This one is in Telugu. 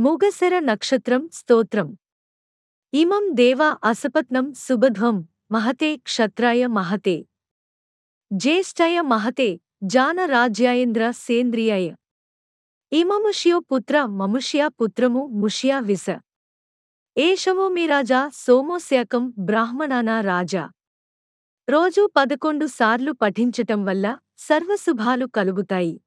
ముగశర నక్షత్రం స్తోత్రం. ఇమం దేవా అసపత్నం సుబధ్వం మహతే క్షత్రాయ మహతే. జ్యేష్ఠయ మహతే జానరాజ్యాయేంద్ర సేంద్రియాయ. ఇమముష్యో పుత్ర మముష్యా పుత్రము ముష్యా విస ఏషవో మీ రాజా సోమోస్యాకం బ్రాహ్మణానా రాజా. రోజూ పదకొండు సార్లు పఠించటం వల్ల సర్వశుభాలు కలుగుతాయి.